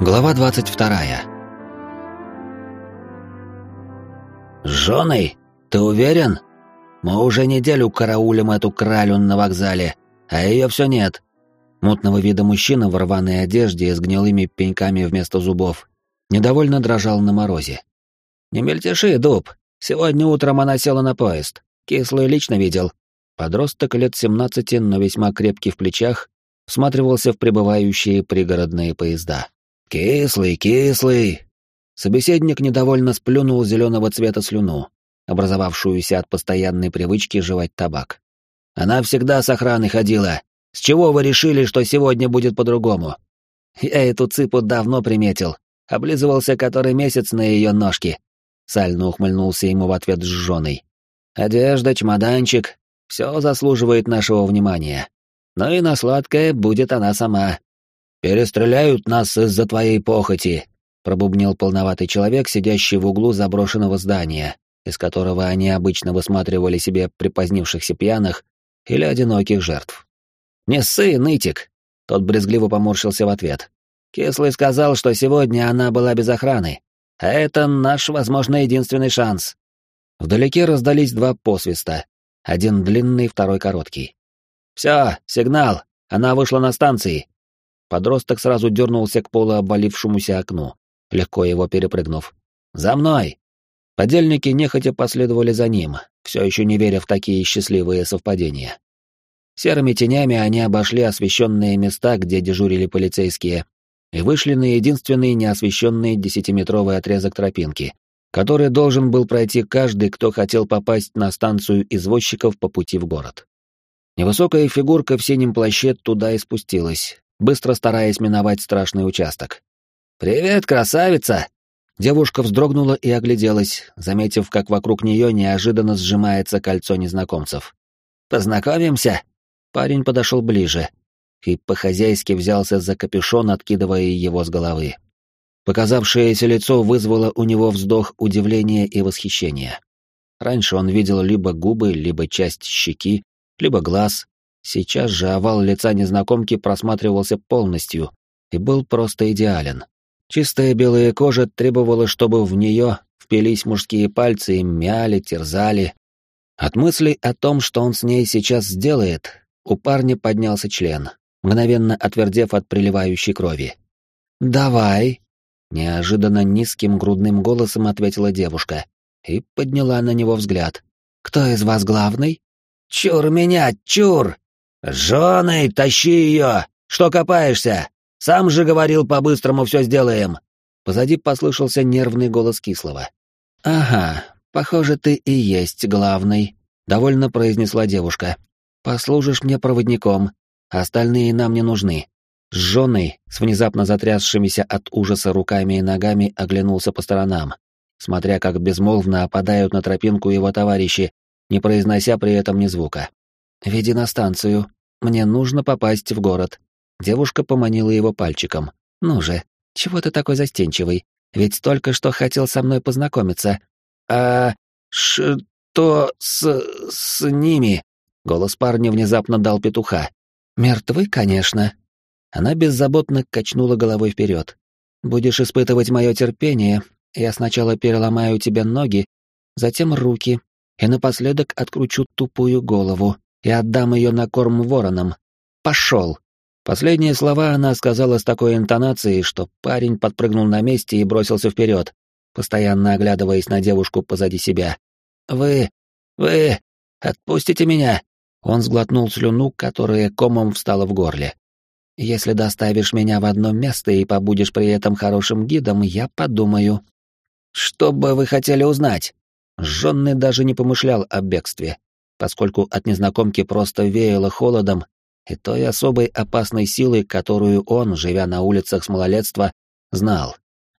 Глава 22. «Женой? Ты уверен? Мы уже неделю караулим эту кралю на вокзале, а ее все нет». Мутного вида мужчина в рваной одежде с гнилыми пеньками вместо зубов недовольно дрожал на морозе. «Не мельтеши, дуб. Сегодня утром она села на поезд. Кислый лично видел». Подросток лет 17, но весьма крепкий в плечах, всматривался в прибывающие пригородные поезда. «Кислый, кислый!» Собеседник недовольно сплюнул зеленого цвета слюну, образовавшуюся от постоянной привычки жевать табак. «Она всегда с охраной ходила. С чего вы решили, что сегодня будет по-другому?» «Я эту цыпу давно приметил. Облизывался который месяц на ее ножки». Сально ухмыльнулся ему в ответ сжженный. «Одежда, чемоданчик — все заслуживает нашего внимания. Но и на сладкое будет она сама. «Перестреляют нас из-за твоей похоти», — пробубнил полноватый человек, сидящий в углу заброшенного здания, из которого они обычно высматривали себе припозднившихся пьяных или одиноких жертв. «Не ссы, нытик!» — тот брезгливо поморщился в ответ. «Кислый сказал, что сегодня она была без охраны, а это наш, возможно, единственный шанс». Вдалеке раздались два посвиста, один длинный, второй короткий. «Все, сигнал, она вышла на станции», Подросток сразу дернулся к полуобвалившемуся окну, легко его перепрыгнув. «За мной!» Подельники нехотя последовали за ним, все еще не веря в такие счастливые совпадения. Серыми тенями они обошли освещенные места, где дежурили полицейские, и вышли на единственный неосвещенный десятиметровый отрезок тропинки, который должен был пройти каждый, кто хотел попасть на станцию извозчиков по пути в город. Невысокая фигурка в синем плаще туда и спустилась, быстро стараясь миновать страшный участок. «Привет, красавица!» Девушка вздрогнула и огляделась, заметив, как вокруг нее неожиданно сжимается кольцо незнакомцев. «Познакомимся?» Парень подошел ближе и по-хозяйски взялся за капюшон, откидывая его с головы. Показавшееся лицо вызвало у него вздох удивления и восхищения. Раньше он видел либо губы, либо часть щеки, либо глаз, Сейчас же овал лица незнакомки просматривался полностью и был просто идеален. Чистая белая кожа требовала, чтобы в нее впились мужские пальцы и мяли, терзали. От мыслей о том, что он с ней сейчас сделает, у парня поднялся член, мгновенно отвердев от приливающей крови. «Давай!» — неожиданно низким грудным голосом ответила девушка и подняла на него взгляд. «Кто из вас главный?» «Чур меня, чур!» «Женой, тащи ее! Что копаешься? Сам же говорил, по-быстрому все сделаем!» Позади послышался нервный голос Кислого. «Ага, похоже, ты и есть главный», — довольно произнесла девушка. «Послужишь мне проводником, остальные нам не нужны». Сжённый, с внезапно затрясшимися от ужаса руками и ногами, оглянулся по сторонам, смотря как безмолвно опадают на тропинку его товарищи, не произнося при этом ни звука. «Веди на станцию. Мне нужно попасть в город». Девушка поманила его пальчиком. «Ну же, чего ты такой застенчивый? Ведь только что хотел со мной познакомиться». «А что с... с ними?» Голос парня внезапно дал петуха. «Мертвы, конечно». Она беззаботно качнула головой вперед. «Будешь испытывать мое терпение, я сначала переломаю тебе ноги, затем руки, и напоследок откручу тупую голову и отдам ее на корм воронам. Пошел!» Последние слова она сказала с такой интонацией, что парень подпрыгнул на месте и бросился вперед, постоянно оглядываясь на девушку позади себя. «Вы... вы... отпустите меня!» Он сглотнул слюну, которая комом встала в горле. «Если доставишь меня в одно место и побудешь при этом хорошим гидом, я подумаю». «Что бы вы хотели узнать?» Жженный даже не помышлял о бегстве поскольку от незнакомки просто веяло холодом и той особой опасной силой, которую он, живя на улицах с малолетства, знал.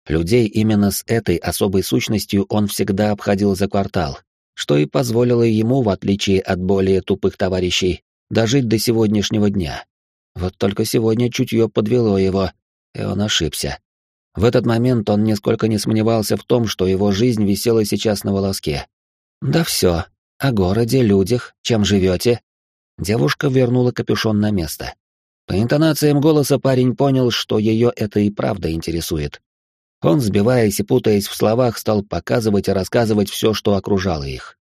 Людей именно с этой особой сущностью он всегда обходил за квартал, что и позволило ему, в отличие от более тупых товарищей, дожить до сегодняшнего дня. Вот только сегодня чутье подвело его, и он ошибся. В этот момент он нисколько не сомневался в том, что его жизнь висела сейчас на волоске. Да все, о городе, людях, чем живете?» Девушка вернула капюшон на место. По интонациям голоса парень понял, что ее это и правда интересует. Он, сбиваясь и путаясь в словах, стал показывать и рассказывать все, что окружало их.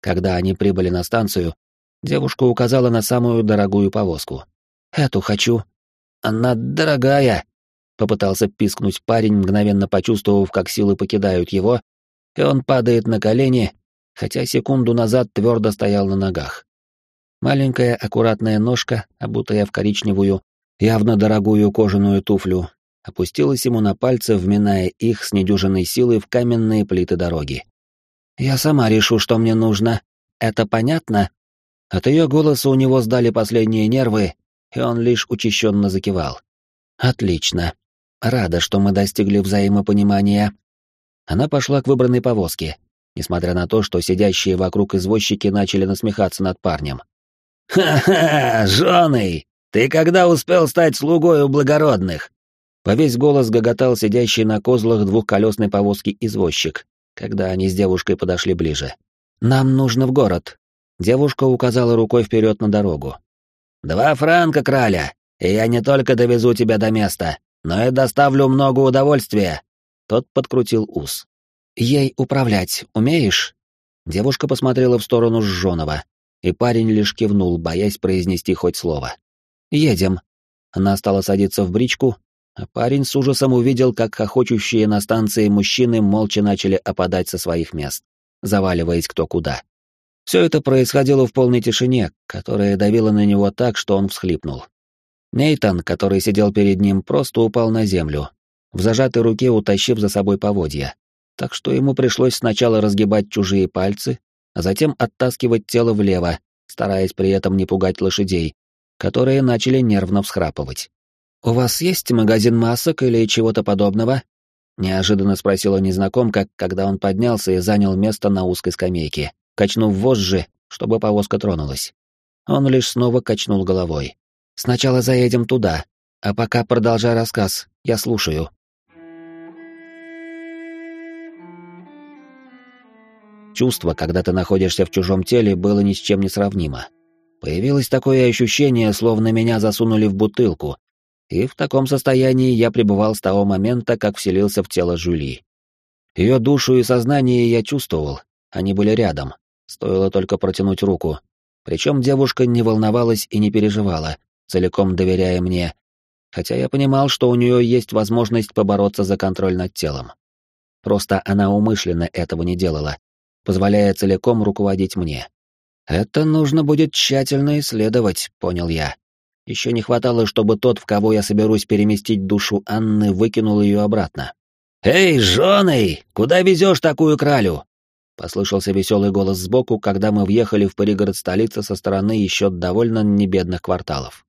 Когда они прибыли на станцию, девушка указала на самую дорогую повозку. «Эту хочу». «Она дорогая», — попытался пискнуть парень, мгновенно почувствовав, как силы покидают его, и он падает на колени, хотя секунду назад твердо стоял на ногах. Маленькая аккуратная ножка, обутая в коричневую, явно дорогую кожаную туфлю, опустилась ему на пальцы, вминая их с недюжиной силой в каменные плиты дороги. «Я сама решу, что мне нужно. Это понятно?» От ее голоса у него сдали последние нервы, и он лишь учащенно закивал. «Отлично. Рада, что мы достигли взаимопонимания». Она пошла к выбранной повозке, несмотря на то, что сидящие вокруг извозчики начали насмехаться над парнем. «Ха-ха! Женой! Ты когда успел стать слугой у благородных?» По весь голос гоготал сидящий на козлах двухколесной повозки извозчик, когда они с девушкой подошли ближе. «Нам нужно в город». Девушка указала рукой вперед на дорогу. «Два франка, краля, и я не только довезу тебя до места, но и доставлю много удовольствия». Тот подкрутил ус. «Ей управлять умеешь?» Девушка посмотрела в сторону Жжонова, и парень лишь кивнул, боясь произнести хоть слово. «Едем». Она стала садиться в бричку, а парень с ужасом увидел, как хохочущие на станции мужчины молча начали опадать со своих мест, заваливаясь кто куда. Все это происходило в полной тишине, которая давила на него так, что он всхлипнул. Нейтан, который сидел перед ним, просто упал на землю, в зажатой руке утащив за собой поводья. Так что ему пришлось сначала разгибать чужие пальцы, а затем оттаскивать тело влево, стараясь при этом не пугать лошадей, которые начали нервно всхрапывать. «У вас есть магазин масок или чего-то подобного?» — неожиданно спросила незнакомка, когда он поднялся и занял место на узкой скамейке, качнув вожжи, чтобы повозка тронулась. Он лишь снова качнул головой. «Сначала заедем туда, а пока продолжай рассказ, я слушаю». Чувство, когда ты находишься в чужом теле, было ни с чем не сравнимо. Появилось такое ощущение, словно меня засунули в бутылку, и в таком состоянии я пребывал с того момента, как вселился в тело Жюли. Ее душу и сознание я чувствовал, они были рядом, стоило только протянуть руку. Причем девушка не волновалась и не переживала, целиком доверяя мне, хотя я понимал, что у нее есть возможность побороться за контроль над телом. Просто она умышленно этого не делала, позволяя целиком руководить мне. Это нужно будет тщательно исследовать, понял я. Еще не хватало, чтобы тот, в кого я соберусь переместить душу Анны, выкинул ее обратно. «Эй, женой, куда везешь такую кралю?» Послышался веселый голос сбоку, когда мы въехали в пригород столицы со стороны еще довольно небедных кварталов.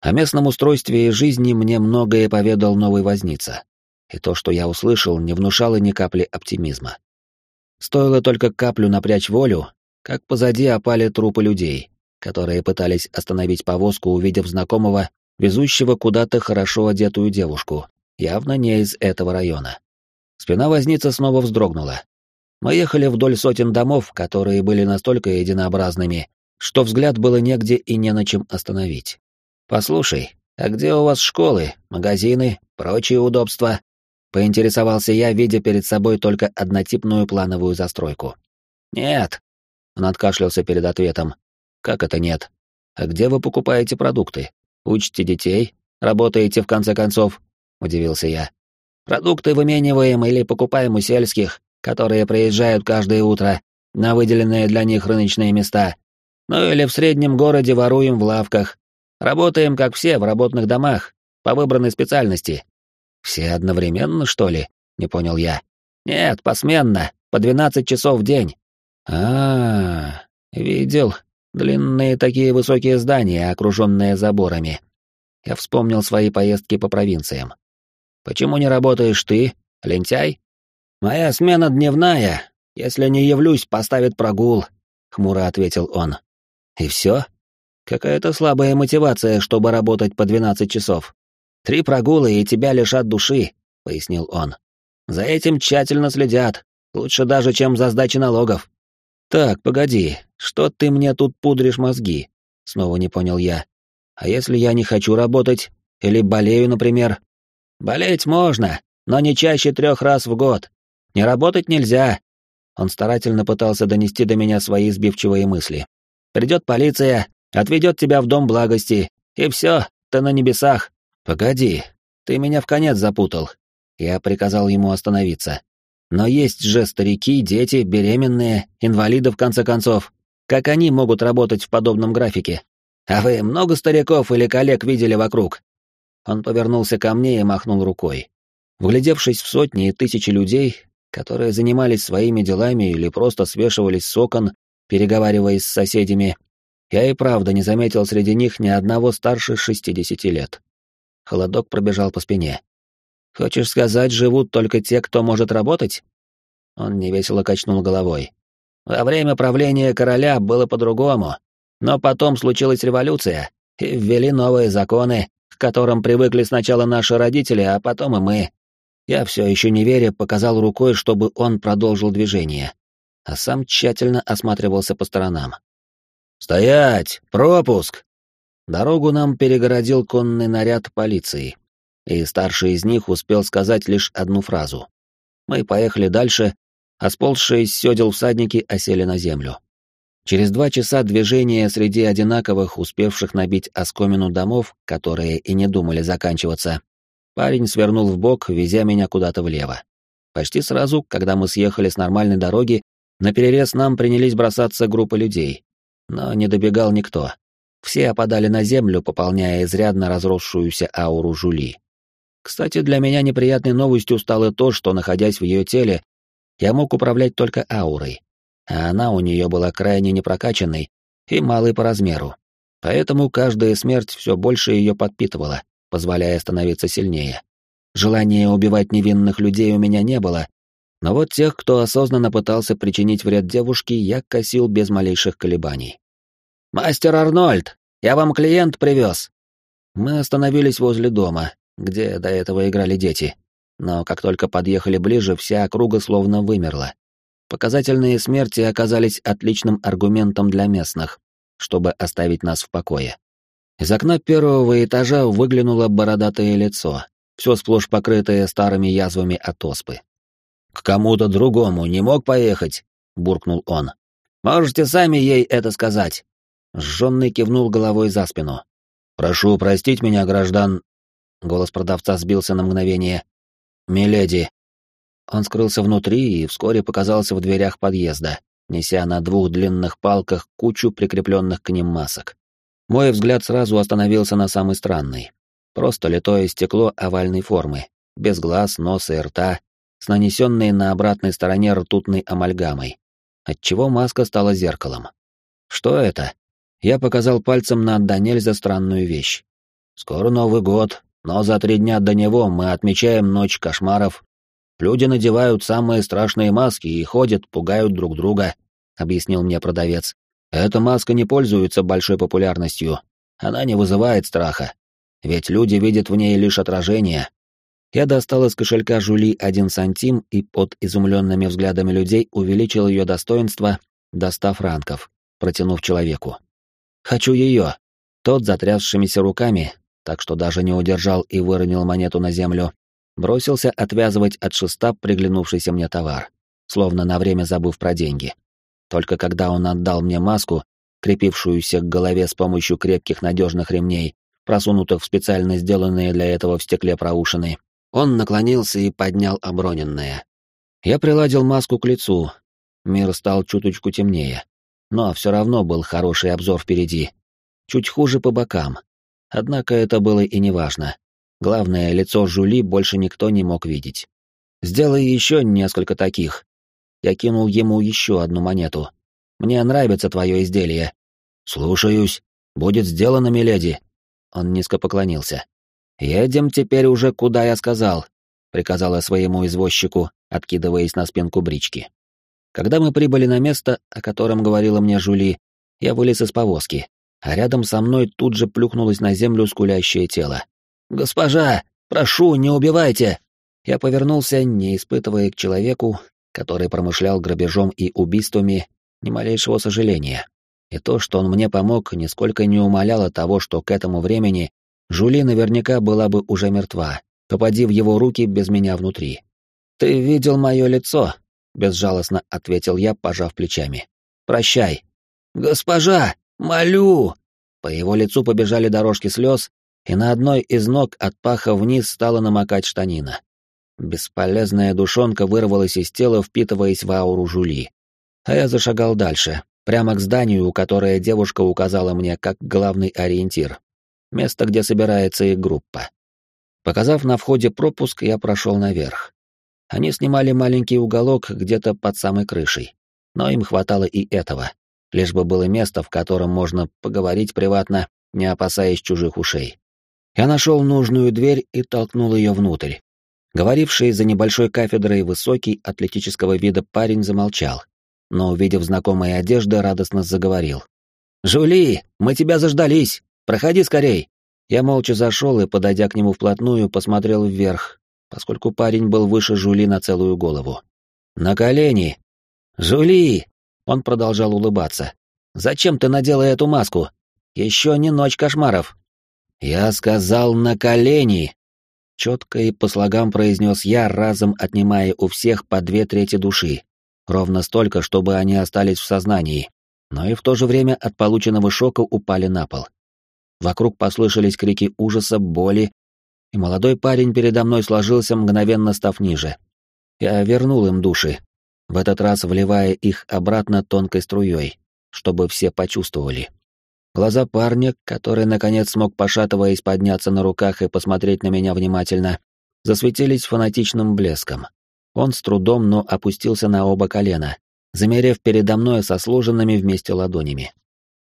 О местном устройстве и жизни мне многое поведал новый возница, и то, что я услышал, не внушало ни капли оптимизма. Стоило только каплю напрячь волю, как позади опали трупы людей, которые пытались остановить повозку, увидев знакомого, везущего куда-то хорошо одетую девушку, явно не из этого района. Спина возницы снова вздрогнула. Мы ехали вдоль сотен домов, которые были настолько единообразными, что взгляд было негде и не на чем остановить. «Послушай, а где у вас школы, магазины, прочие удобства?» Поинтересовался я, видя перед собой только однотипную плановую застройку. «Нет». Он откашлялся перед ответом. «Как это нет? А где вы покупаете продукты? Учите детей? Работаете, в конце концов?» Удивился я. «Продукты вымениваем или покупаем у сельских, которые приезжают каждое утро на выделенные для них рыночные места. Ну или в среднем городе воруем в лавках. Работаем, как все, в работных домах, по выбранной специальности. Все одновременно, что ли? Не понял я. Нет, посменно, по двенадцать часов в день. А, -а, -а видел. Длинные такие высокие здания, окруженные заборами. Я вспомнил свои поездки по провинциям. Почему не работаешь ты, лентяй? Моя смена дневная. Если не явлюсь, поставит прогул, хмуро ответил он. И все? Какая-то слабая мотивация, чтобы работать по двенадцать часов. Три прогулы, и тебя лишат души», — пояснил он. «За этим тщательно следят, лучше даже, чем за сдачей налогов». «Так, погоди, что ты мне тут пудришь мозги?» — снова не понял я. А если я не хочу работать? Или болею, например? Болеть можно, но не чаще трех раз в год. Не работать нельзя. Он старательно пытался донести до меня свои сбивчивые мысли. Придет полиция, отведет тебя в дом благости, и все, ты на небесах. Погоди, ты меня в конец запутал. Я приказал ему остановиться. Но есть же старики, дети, беременные, инвалиды в конце концов. Как они могут работать в подобном графике? А вы много стариков или коллег видели вокруг? Он повернулся ко мне и махнул рукой. Вглядевшись в сотни и тысячи людей, которые занимались своими делами или просто свешивались с окон, переговариваясь с соседями, я и правда не заметил среди них ни одного старше шестидесяти лет. Холодок пробежал по спине. «Хочешь сказать, живут только те, кто может работать?» Он невесело качнул головой. «Во время правления короля было по-другому, но потом случилась революция, и ввели новые законы, к которым привыкли сначала наши родители, а потом и мы. Я все еще не веря показал рукой, чтобы он продолжил движение, а сам тщательно осматривался по сторонам. «Стоять! Пропуск!» Дорогу нам перегородил конный наряд полиции, и старший из них успел сказать лишь одну фразу. Мы поехали дальше, а сползшие с седел всадники осели на землю. Через два часа движения среди одинаковых, успевших набить оскомину домов, которые и не думали заканчиваться, парень свернул в бок, везя меня куда-то влево. Почти сразу, когда мы съехали с нормальной дороги, на перерез нам принялись бросаться группы людей. Но не добегал никто. Все опадали на землю, пополняя изрядно разросшуюся ауру Жули. Кстати, для меня неприятной новостью стало то, что, находясь в ее теле, я мог управлять только аурой а она у нее была крайне непрокачанной и малой по размеру. Поэтому каждая смерть все больше ее подпитывала, позволяя становиться сильнее. Желания убивать невинных людей у меня не было, но вот тех, кто осознанно пытался причинить вред девушке, я косил без малейших колебаний. «Мастер Арнольд, я вам клиент привез!» Мы остановились возле дома, где до этого играли дети. Но как только подъехали ближе, вся округа словно вымерла. Показательные смерти оказались отличным аргументом для местных, чтобы оставить нас в покое. Из окна первого этажа выглянуло бородатое лицо, все сплошь покрытое старыми язвами от оспы. «К кому-то другому не мог поехать?» — буркнул он. «Можете сами ей это сказать». Жженный кивнул головой за спину. «Прошу простить меня, граждан...» Голос продавца сбился на мгновение. «Миледи, он скрылся внутри и вскоре показался в дверях подъезда, неся на двух длинных палках кучу прикрепленных к ним масок. Мой взгляд сразу остановился на самой странной. Просто литое стекло овальной формы, без глаз, носа и рта, с нанесенной на обратной стороне ртутной амальгамой, отчего маска стала зеркалом. Что это? Я показал пальцем на до нельзя странную вещь. Скоро Новый год, но за три дня до него мы отмечаем Ночь кошмаров Люди надевают самые страшные маски и ходят, пугают друг друга», — объяснил мне продавец. «Эта маска не пользуется большой популярностью. Она не вызывает страха. Ведь люди видят в ней лишь отражение». Я достал из кошелька Жули один сантим и под изумленными взглядами людей увеличил ее достоинство до ста франков, протянув человеку. «Хочу ее». Тот, затрясшимися руками, так что даже не удержал и выронил монету на землю, бросился отвязывать от шеста приглянувшийся мне товар, словно на время забыв про деньги. Только когда он отдал мне маску, крепившуюся к голове с помощью крепких надежных ремней, просунутых в специально сделанные для этого в стекле проушины, он наклонился и поднял оброненное. Я приладил маску к лицу. Мир стал чуточку темнее. Но все равно был хороший обзор впереди. Чуть хуже по бокам. Однако это было и не важно. Главное, лицо Жули больше никто не мог видеть. «Сделай еще несколько таких». Я кинул ему еще одну монету. «Мне нравится твое изделие». «Слушаюсь. Будет сделано, миледи». Он низко поклонился. «Едем теперь уже, куда я сказал», — приказала своему извозчику, откидываясь на спинку брички. Когда мы прибыли на место, о котором говорила мне Жули, я вылез из повозки, а рядом со мной тут же плюхнулось на землю скулящее тело. «Госпожа, прошу, не убивайте!» Я повернулся, не испытывая к человеку, который промышлял грабежом и убийствами, ни малейшего сожаления. И то, что он мне помог, нисколько не умаляло того, что к этому времени Жули наверняка была бы уже мертва, попади в его руки без меня внутри. «Ты видел мое лицо?» — безжалостно ответил я, пожав плечами. «Прощай». «Госпожа, молю!» По его лицу побежали дорожки слез, и на одной из ног от паха вниз стала намокать штанина. Бесполезная душонка вырвалась из тела, впитываясь в ауру Жули. А я зашагал дальше, прямо к зданию, которое девушка указала мне как главный ориентир. Место, где собирается их группа. Показав на входе пропуск, я прошел наверх. Они снимали маленький уголок где-то под самой крышей. Но им хватало и этого. Лишь бы было место, в котором можно поговорить приватно, не опасаясь чужих ушей. Я нашел нужную дверь и толкнул ее внутрь. Говоривший за небольшой кафедрой высокий атлетического вида парень замолчал, но, увидев знакомые одежды, радостно заговорил. «Жули, мы тебя заждались! Проходи скорей!» Я молча зашел и, подойдя к нему вплотную, посмотрел вверх, поскольку парень был выше Жули на целую голову. «На колени!» «Жули!» Он продолжал улыбаться. «Зачем ты надела эту маску? Еще не ночь кошмаров!» «Я сказал на колени!» Четко и по слогам произнес я, разом отнимая у всех по две трети души. Ровно столько, чтобы они остались в сознании, но и в то же время от полученного шока упали на пол. Вокруг послышались крики ужаса, боли, и молодой парень передо мной сложился, мгновенно став ниже. Я вернул им души, в этот раз вливая их обратно тонкой струей, чтобы все почувствовали. Глаза парня, который наконец смог пошатываясь подняться на руках и посмотреть на меня внимательно, засветились фанатичным блеском. Он с трудом, но опустился на оба колена, замерев передо мной со сложенными вместе ладонями.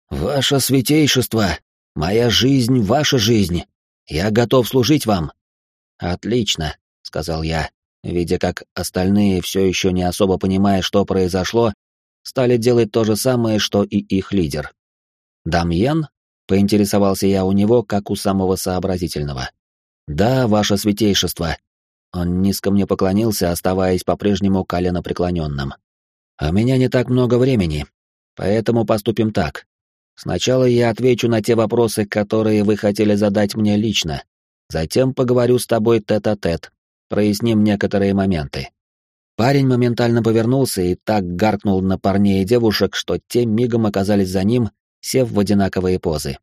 «Ваше святейшество! Моя жизнь — ваша жизнь! Я готов служить вам!» «Отлично», — сказал я, видя, как остальные, все еще не особо понимая, что произошло, стали делать то же самое, что и их лидер. «Дамьен?» — поинтересовался я у него, как у самого сообразительного. «Да, ваше святейшество». Он низко мне поклонился, оставаясь по-прежнему коленопреклоненным. «А «У меня не так много времени, поэтому поступим так. Сначала я отвечу на те вопросы, которые вы хотели задать мне лично. Затем поговорю с тобой тет-а-тет, -тет, проясним некоторые моменты». Парень моментально повернулся и так гаркнул на парней и девушек, что те мигом оказались за ним сев в одинаковые позы.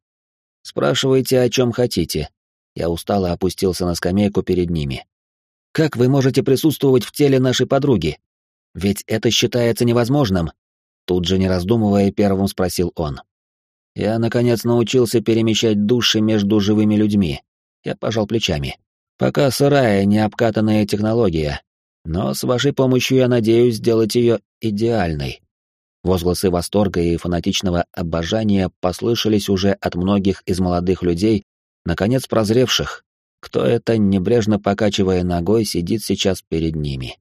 «Спрашивайте, о чем хотите». Я устало опустился на скамейку перед ними. «Как вы можете присутствовать в теле нашей подруги? Ведь это считается невозможным». Тут же, не раздумывая, первым спросил он. «Я, наконец, научился перемещать души между живыми людьми». Я пожал плечами. «Пока сырая, необкатанная технология, но с вашей помощью я надеюсь сделать ее идеальной. Возгласы восторга и фанатичного обожания послышались уже от многих из молодых людей, наконец прозревших, кто это, небрежно покачивая ногой, сидит сейчас перед ними.